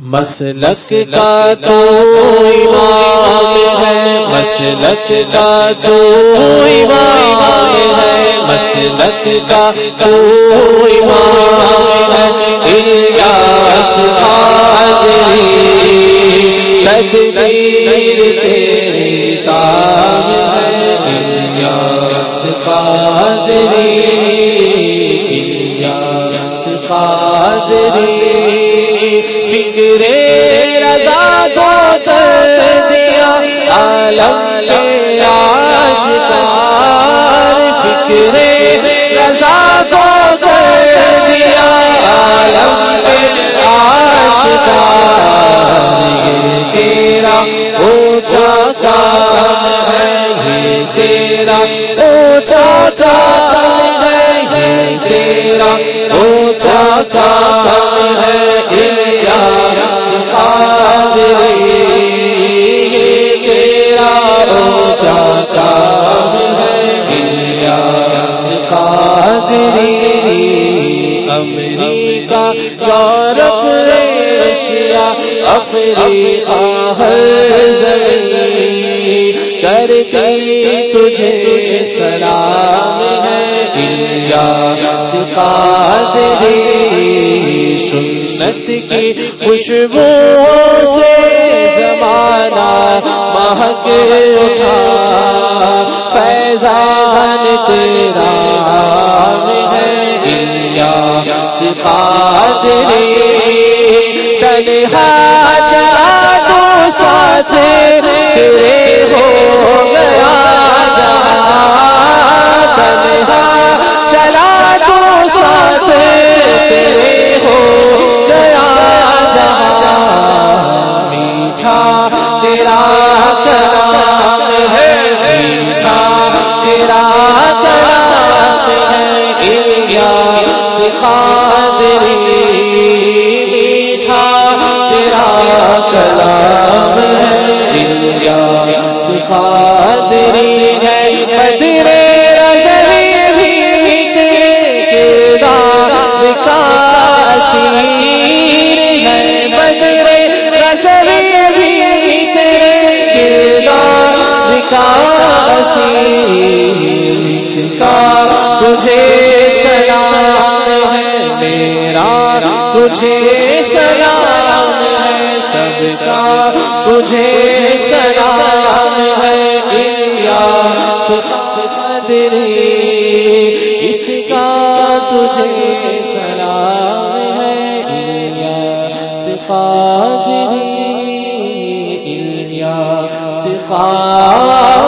Muscles کا تو امام ہے مسلس کا تو امام ہے مسلس کا تو امام ہے۔ الیاس قادری تدبیر تیری تاب ہے۔ الیاس قادری الیاس قادری فکر رضا کو کر دیا، عالم آش کشار فکر رضا کو کر دیا، عالم کے آش تیرا اونچا چاچا ہے تیرا اونچا چاچا ہے تیرا اونچا چاچا ہے افریقہ ہر زمین کرتی تجھے تجھے سلام ہے الیاس قادری سنت کی خوشبو سے زمانہ مہک اٹھا۔ فیضان تیرا ہے الیاس قادری تنہا چلا تو ساس تیرے ہو گیا۔ اس کا تجھے سلام ہے، میرا تجھے سلام ہے، سب کا تجھے سلام ہے الیاس قادری اس کا تجھے سلام ہے الیاس قادری الیاس قادری